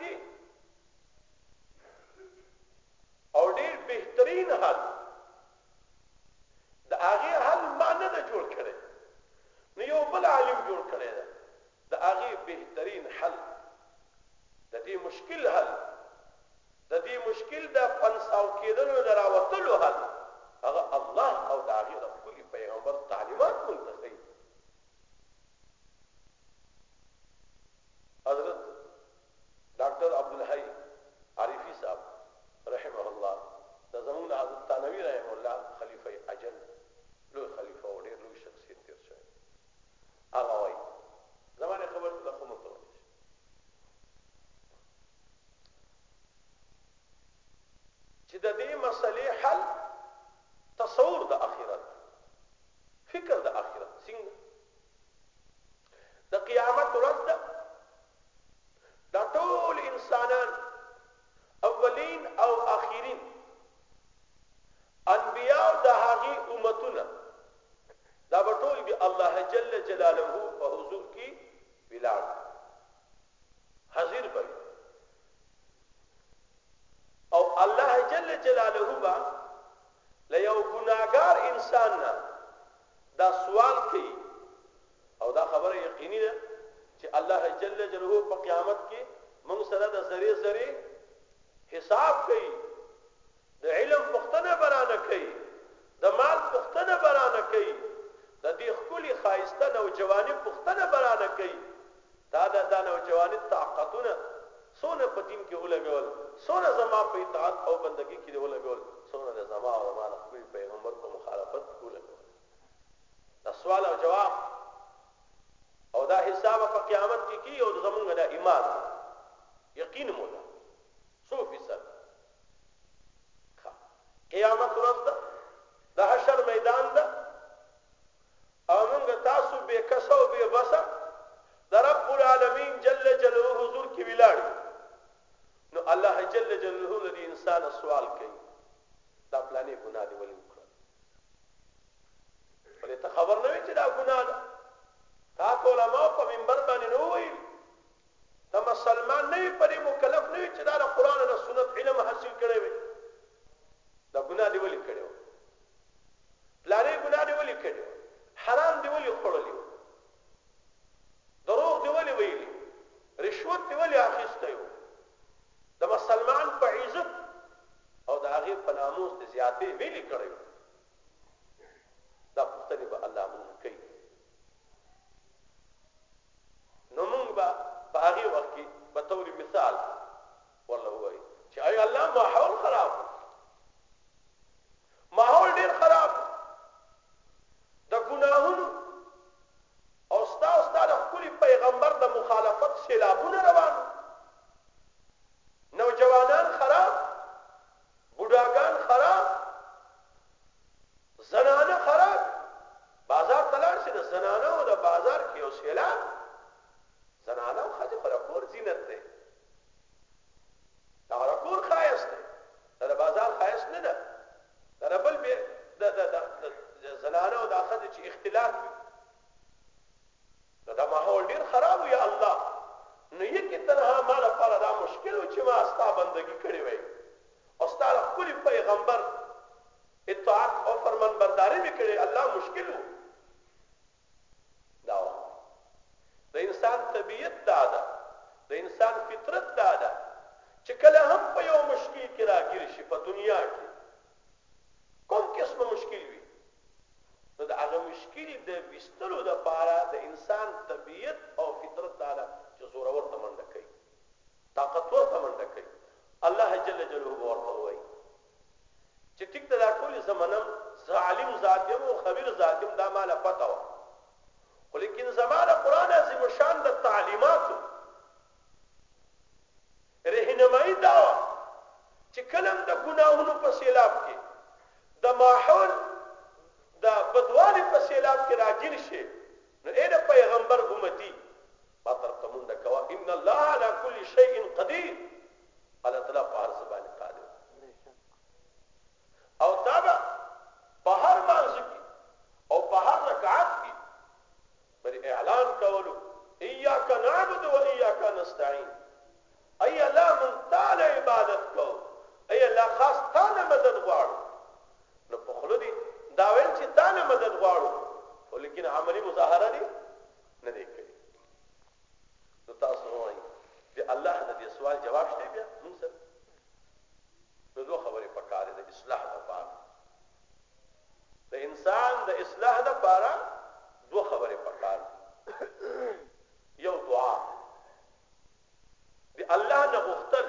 की تنها ما لپاره دا مشکل و چې ما استا بندگی کړی وای. او ستاره خپل پیغمبر اطاعت او فرمان برداری وکړي الله مشکل وو دا د انسان طبیعت دا ده د انسان فطرت دا ده چې کله هم په یو مشکل کې راګیر شي په دنیا کې. کوم قسمه مشکل وي؟ نو د هغه مشکل د وستلو د پاره د انسان طبیعت او فطرت دا ده چې زورور تمنډه کوي طاقتور تمنډه کوي. الله جل جلاله ورته وایي چې ټیک دا ټول زمانم عالم ذات یم او خبير ذات یم دا مال پتا و خو لیکن زمانه قران عظیم شان د تعلیمات رهنمایي دا چې کلم د ګناهونو په سیلاب کې د ماحول د بدوالي په سیلاب کې راګیر شي نو اې د پیغمبر امتی ما ته مونږ کوا إن الله على كل شيء قدير. الله تعالی په هر قادر. أو تابع په هر أو په هر رکعت إعلان کولو اياک نعبد و اياک نستعين. أي الله من تعالی عبادت کو أي الله خاص تعالی مدد غواړو نو په خلودي دا ویل چې تعالی مدد غواړو ولیکن عملی مظاهرة دي نه نو تاسو وایي چې الله د سوال جواب شته بیا؟ موږ سره؟ نو دوه خبرې پکاره د اصلاح لپاره. د انسان د اصلاح لپاره دوه خبرې پکاره یو دعا. دی الله نه غوښتل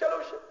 چلو شک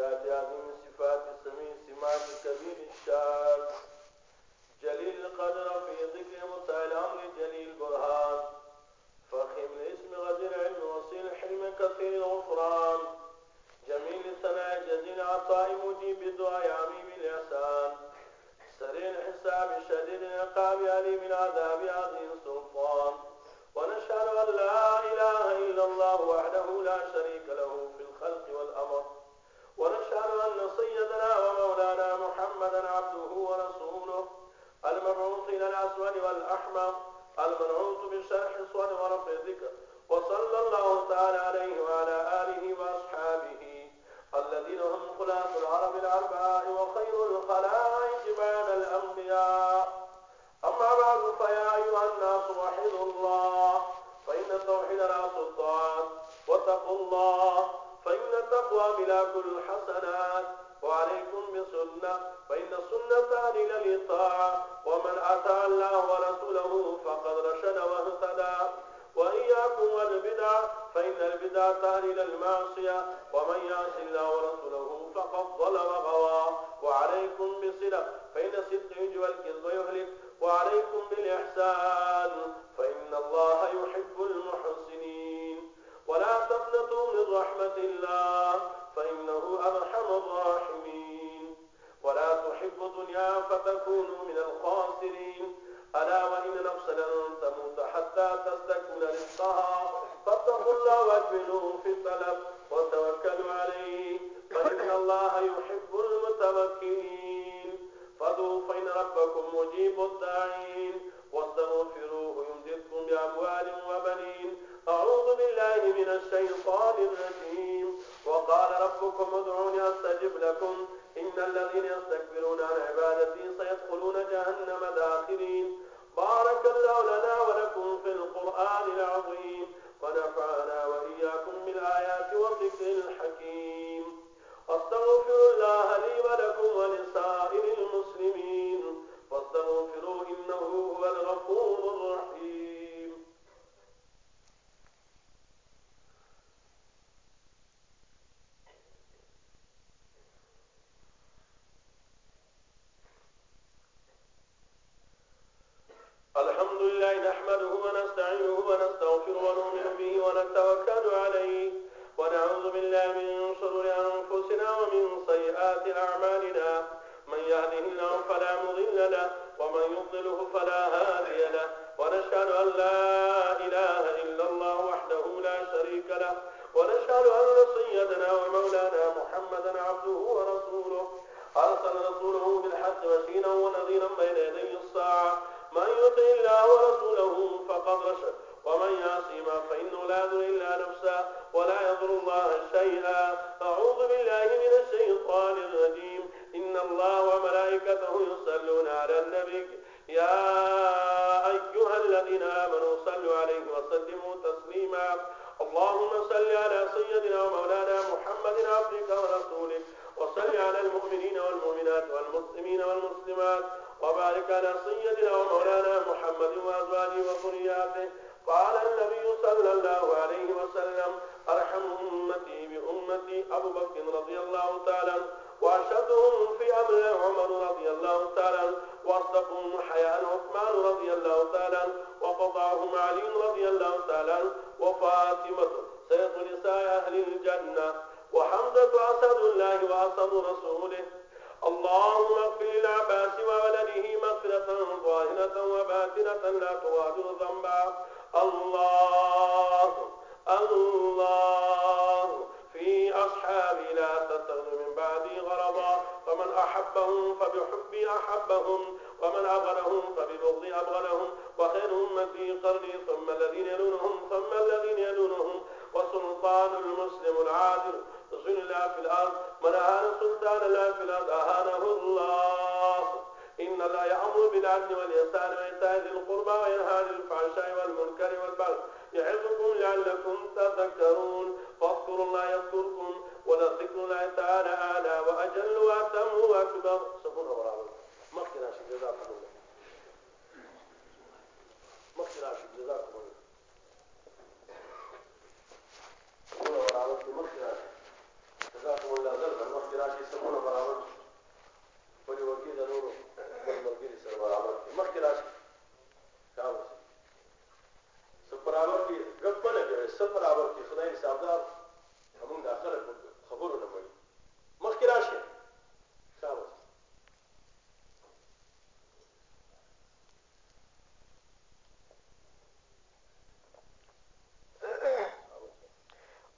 राजा إلى الأسود والأحمر المنعوت بشرح الصور ورفع الذكر وصلى الله تعالى عليه وعلى آله وأصحابه الذين هم خلاف العرب الأربعاء وخير الخلائق بعد الأنبياء. أما بعد فيا أيها الناس وحدوا الله فإن التوحيد رأس الطاعات واتقوا الله فإن التقوى ملاك الحسنات وعليكم بسنة فإن السنة للطاعة ومن أتى الله ورسوله فقد رشد واهتدى. وإياكم والبدع فإن البدع تهدي للمعصية ومن يعص الله ورسوله فقد ضل وغوى. وعليكم بصلة فإن الصدق يجوى الكذب يهلك. وعليكم بالإحسان فإن الله يحب المحسنين. ولا تقنطوا من رحمة الله. فإنه أرحم الراحمين. ولا تحب دنيا فتكونوا من الخاسرين. ألا وإن نفسا لن تموت حتى تستكمل رزقها. فاتقوا الله واجملوا في الطلب وتوكلوا عليه. فإن الله يحب المتوكلين. فادعوا فإن ربكم مجيب الداعين. واستغفروه يمددكم بأموال وبنين. أعوذ بالله من الشيطان الرجيم. وقال ربكم ادعوني أستجب لكم. إن الذين يستكبرون عن عبادتي سيدخلون جهنم داخرين. بارك الله لنا ولكم في القرآن العظيم. ونفعنا وإياكم بالآيات والذكر الحكيم. أستغفر الله لي ولكم ولسائر المسلمين. فاستغفروا إنه هو الغفور الرحيم. له ومن يضلله فلا هادي له. ونشهد أن لا إله إلا الله وحده لا شريك له. ونشهد أن سيدنا ومولانا محمدا عبده ورسوله. أرسل رسوله بالحق بشيرا ونذيرا بين يدي الساعة. من يطع الله ورسوله فقد رشد. ومن يعصيما فإنه لا يضر إلا نفسه ولا يضر الله شيئا. أعوذ بالله من الشيطان الرجيم. إن الله وملائكته يصلون على النبي. يا أيها الذين آمنوا صلوا عليه وسلموا تسليما. اللهم صل على سيدنا ومولانا محمد عبدك ورسولك وصل على المؤمنين والمؤمنات والمسلمين والمسلمات وبارك على سيدنا ومولانا محمد وأزواجه وذرياته. قال النبي صلى الله عليه وسلم أرحم أمتي بأمتي أبو بكر رضي الله تعالى وأشدهم في أمر عمر رضي الله تعالى وأصدقهم حياء عثمان رضي الله تعالى وقطعهم علي رضي الله تعالى وفاطمة سيد نساء أهل الجنة وحمزة أسد الله وأسد رسوله. اللهم اغفر للعباس وولده مغفرة ظاهرة وباطنة لا تغادر ذنبا. الله الله في أصحابي لا تتخذ من بعدي غرضا. فمن أحبهم فبحبي أحبهم ومن أبغلهم فببغضي أبغلهم وخير أمتي قرني ثم الذين يلونهم ثم الذين يلونهم. وسلطان المسلم العادل رسول الله في الأرض. من أهان سلطان الله في الأرض أهانه الله. إن الله يأمر بالعدل والإحسان وإيتاء ذي القربى وينهى عن الفحشاء والمنكر والبغي. يعظكم لعلكم تذكرون. فاذكروا الله يذكركم ولذكر الله تعالى أعلى وأجل وأتم وأكبر. سبحانه وتعالى مخكنا شيء جزاكم الله. مخكنا شيء جزاكم الله. سبحانه وتعالى مخكنا جزاكم الله زرقا مخكنا شيء سبحانه وتعالى ولي وكيل نورو والمرګري سره برابر مخکې راشي کاوه سب برابر دي رب نه سب برابر دي خدای حسابدار همون داخله خبرونه مې مخکې راشه شابه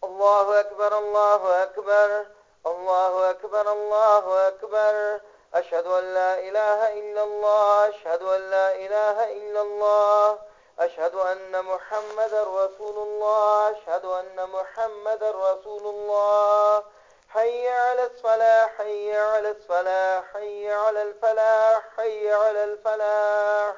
الله أكبر الله أكبر الله أكبر الله أكبر. أشهد أن لا إله إلا الله أشهد أن لا إله إلا الله. أشهد أن محمد رسول الله أشهد أن محمد رسول الله. حي على الصلاة حي على الصلاة حي على الفلاح حي على الفلاح.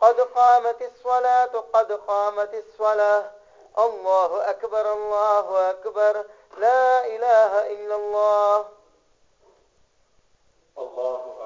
قد قامت الصلاة قد قامت الصلاة. الله أكبر الله أكبر. لا إله إلا الله. الله أكبر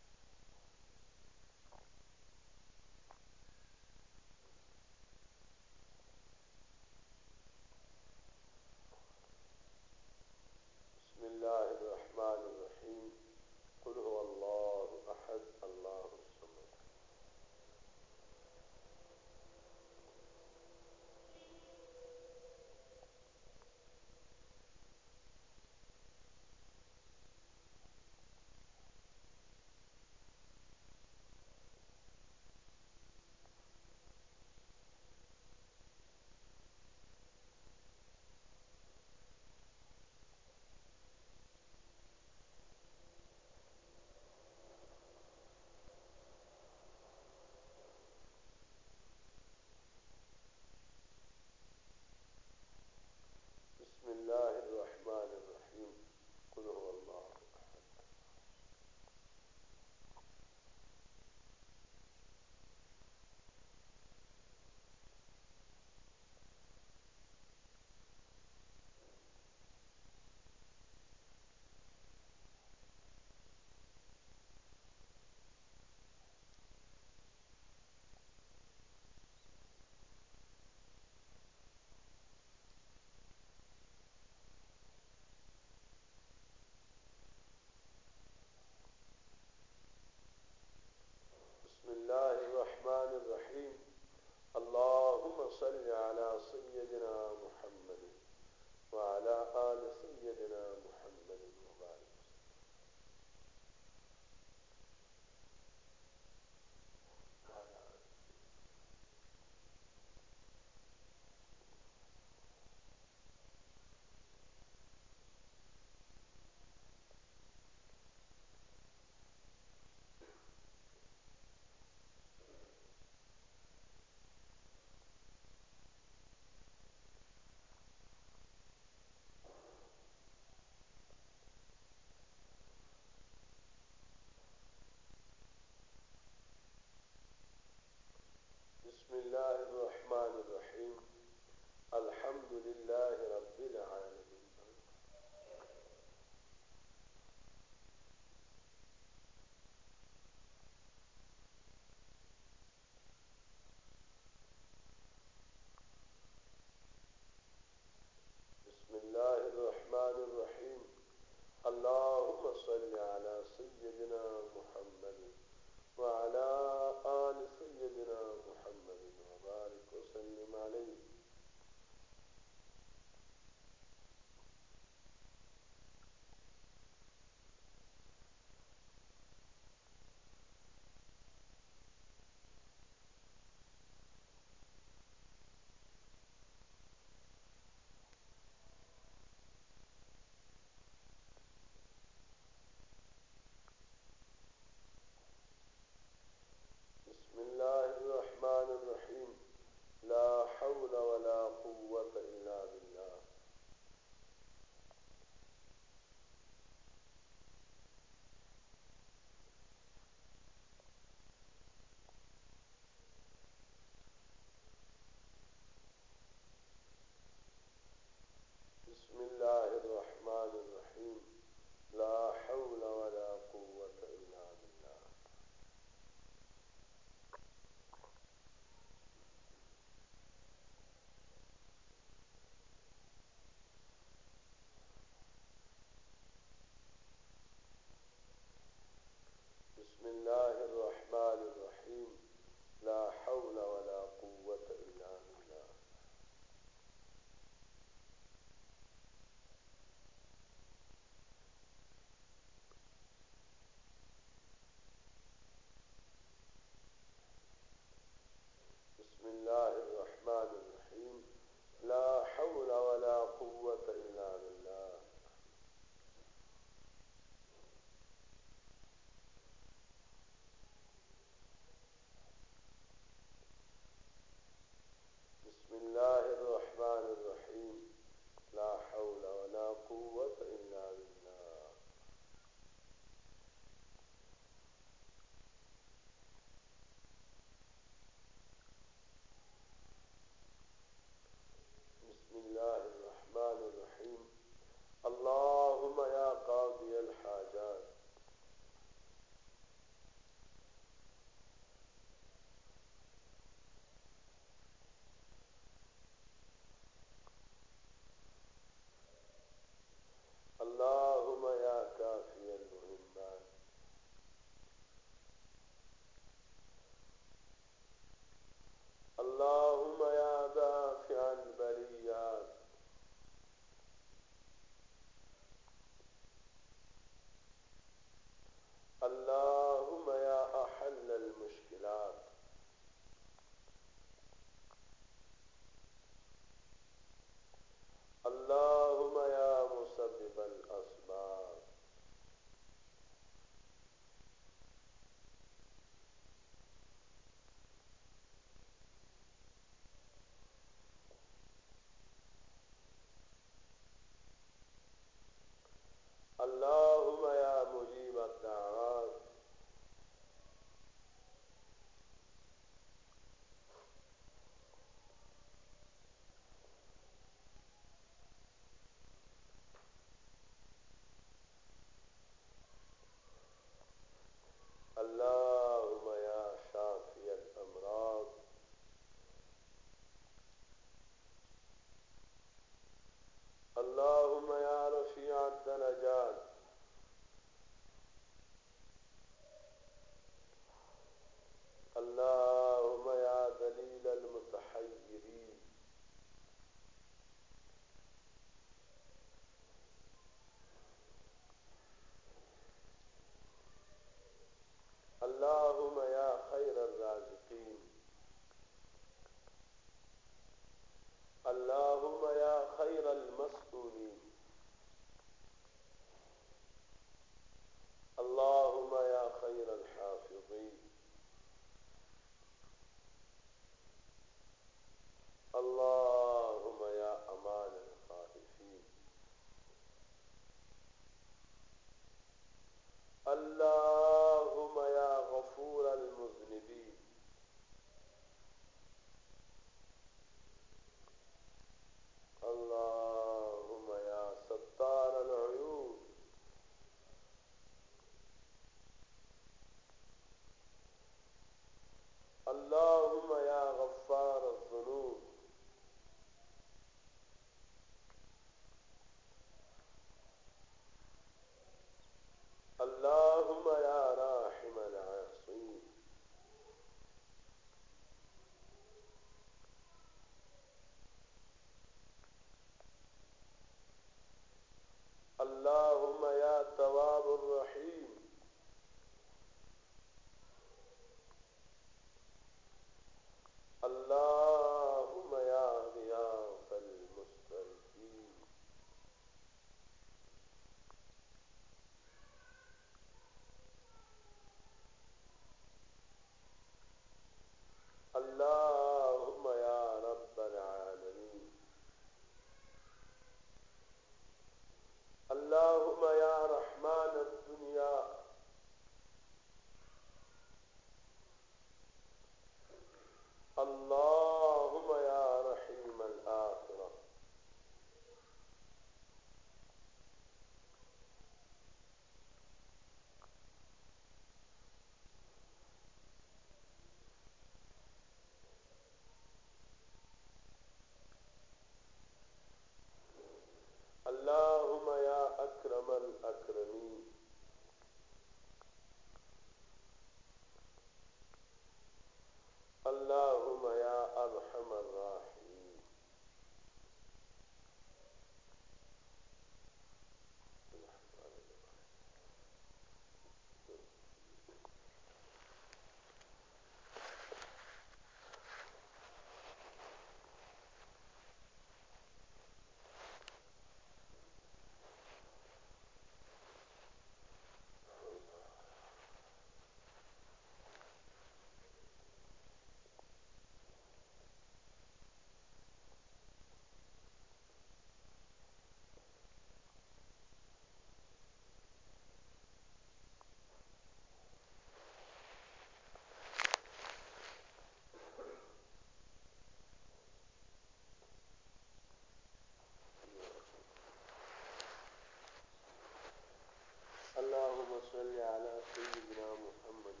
صل على سيدنا محمد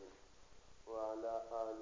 وعلى آل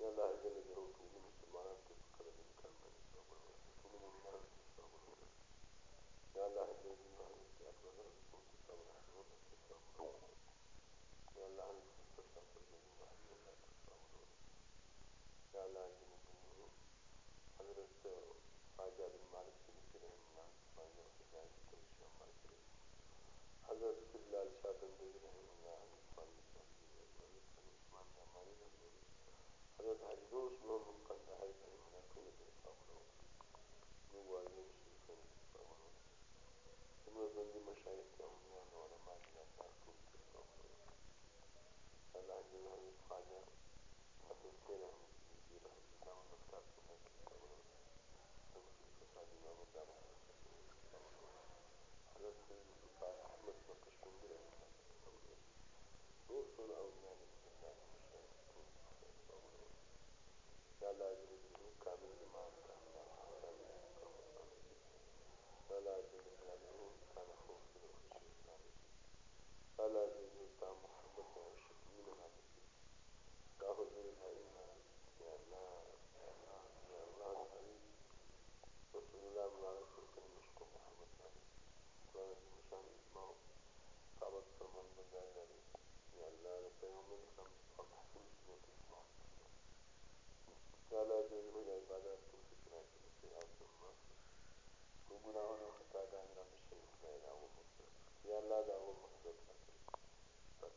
الله عز وجل حضرت حجدوش محمد بندی مشایخ کے عمومیان علماء کی اثار خوب اللہ جل خواجہ حافظ کے رحم کی رحمت نام مختار کو ہے حضرت سلطان احمد بکشمندی رحمت دور سن عمومیان اللہ مشایخ کو اللہ جل کامل امام کا اللہ جل فلا جنوبا محمد وعشرين عليه قالوا لي لا إله يا الله يا الله يا الله العظيم رسول الله مبارك وكان مشكو محمد عليه قال المشان إسمه قابت فرمان مجال عليه يا الله لك يوم الخمس فمحفوظ موت إسمه قال جنوب العبادات تنفقنا في السيئات ثم وقناهنا وخطاء دائما مشي وخطاء دائما يا الله دائما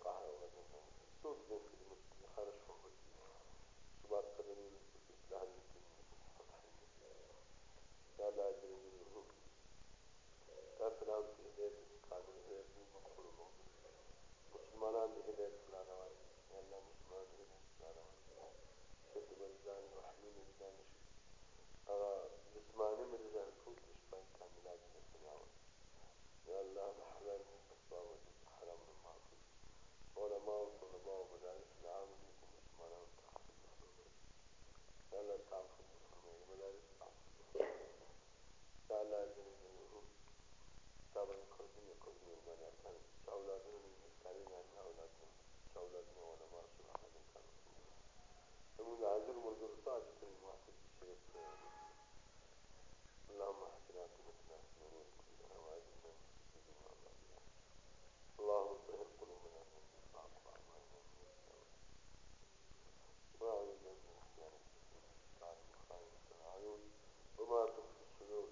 تعالى ونبوه صوت ذلك المسلم خارج حبك شباب قدمي مسلم لهل فتح لا لا أجل منه لا سلام تهديد قادم هديد مقبول مسلمان هديد فلانا وعلي يلا مسلمان هديد فلانا وعلي شد بالزان وحمين الزان أغا جسماني من الزان علماء وطلباء ومدارس العامة منكم مسمارة وتعرف المسؤولين إن شاء الله تعرف المسلمين مدارس تعرف إن شاء الله يجب طبعا كلهم يكونوا من الأرض أولادنا من الكريم عندنا أولادنا أولادنا علماء صلاح من كانوا ومن عزل مرزقات المواحد الشيخ اللهم احسنا في مثنى من كل نوازل من اللهم وما تخفي الصدور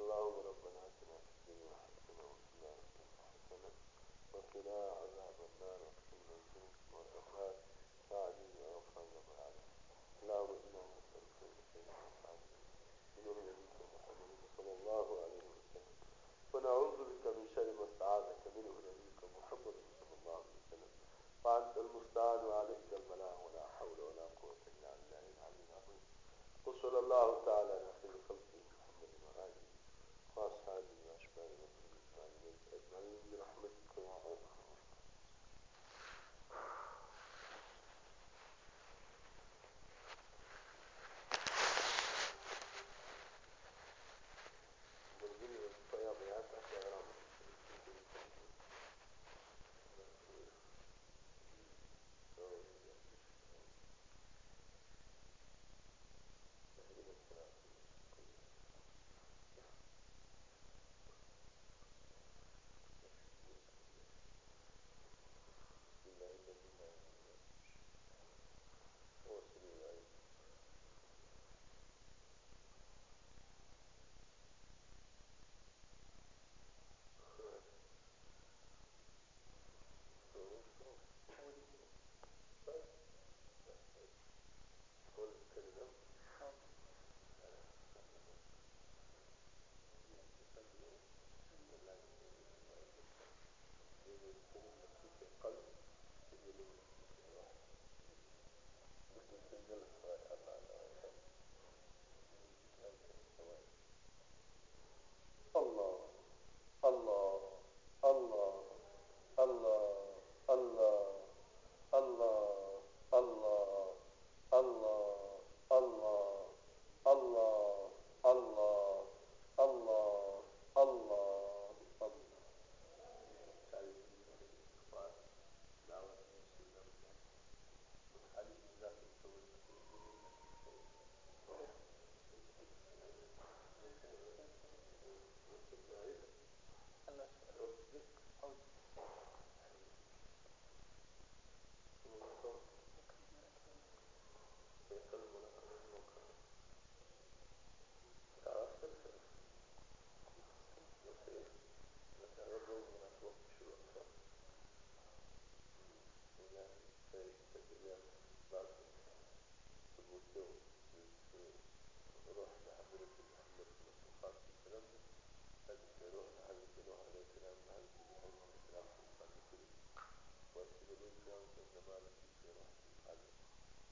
اللهم ربنا آتنا في الدنيا حسنة وفي الآخرة حسنة وقنا عذاب النار. واقسم الذنوب والافعال فاعلم واغفر لنا على اللهم إنا نسألك من خير من نبيك محمد صلى الله عليه وسلم. ونعوذ بك من شر ما استعاذك منه نبيك محمد صلى الله عليه وسلم. وانت المستعان وعليك البلاغ ولا حول ولا قوة إلا بالله العلي العظيم. وصلى الله تعالى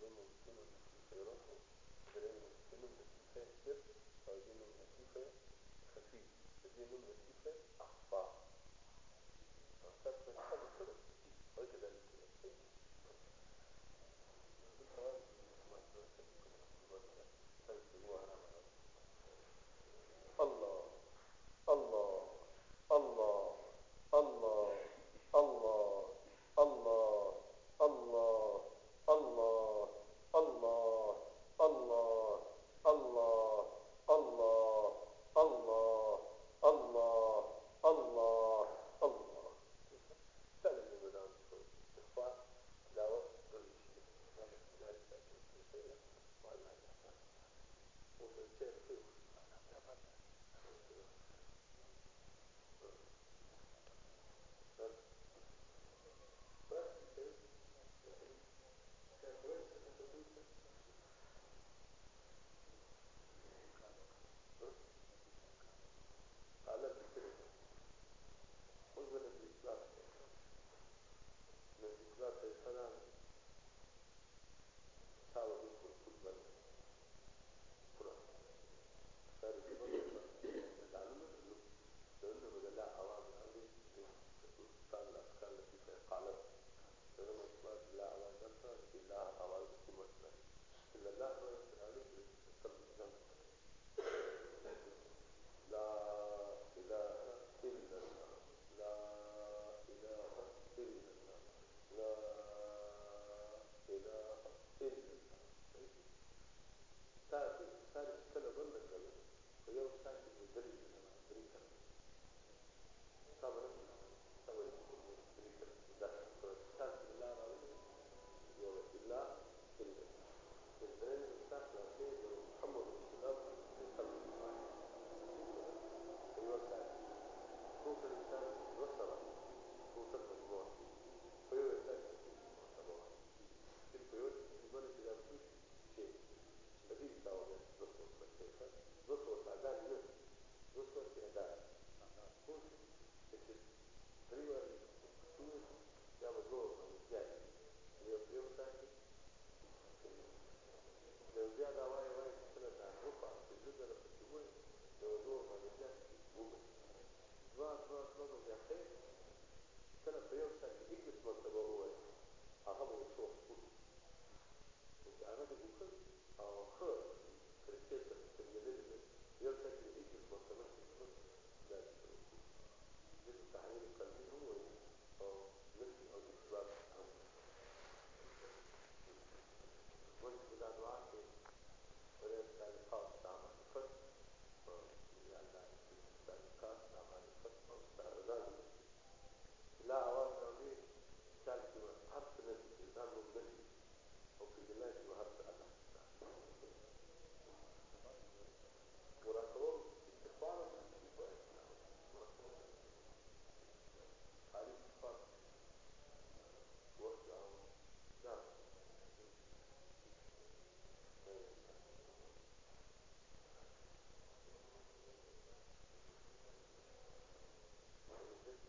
فايدين المسلم التي خيرته فلان المسلم التي خير فايدين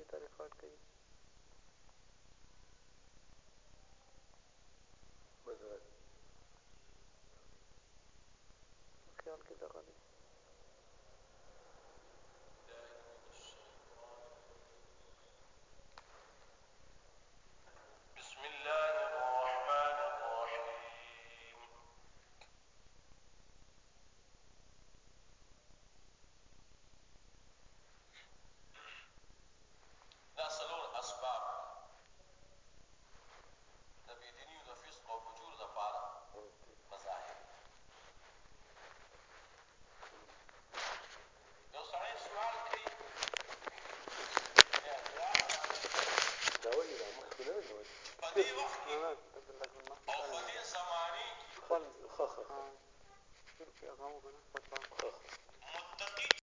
دی چې